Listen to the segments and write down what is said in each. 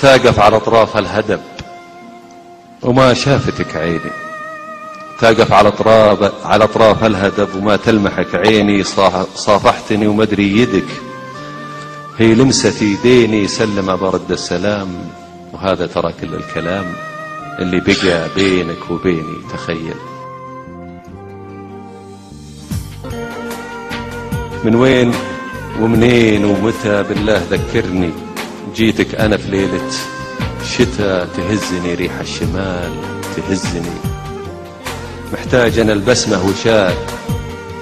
تقف على أطراف الهدب وما شافتك عيني. تقف على أطراف على أطراف الهدب وما تلمحك عيني. صافحتني وما أدري يدك. هي لمسة يديني سلم برد السلام. وهذا ترى كل الكلام اللي بقى بينك وبيني. تخيل. من وين ومنين ومتى بالله ذكرني؟ جيتك أنا في ليلة شتاء تهزني ريح الشمال تهزني. محتاج أنا البسمة وشاد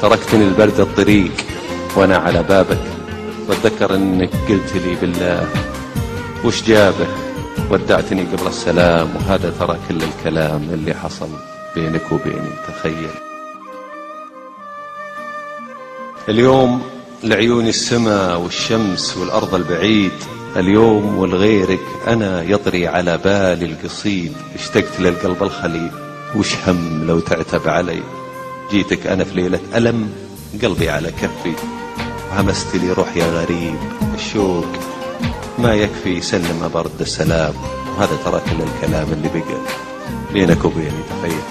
تركتني البرد الطريق وأنا على بابك. واتذكر أنك قلت لي بالله وش جابه ودعتني قبل السلام وهذا ترى كل الكلام اللي حصل بينك وبيني تخيل اليوم لعيوني السماء والشمس والأرض البعيد اليوم والغيرك أنا يطري على بالي القصيد اشتقت للقلب الخليل وش هم لو تعتب علي؟ جيتك أنا في ليلة ألم قلبي على كفي. وهمست لي روح يا غريب الشوق ما يكفي يسلم برد السلام. وهذا ترى كل الكلام اللي بقى بينك وبيني تخيل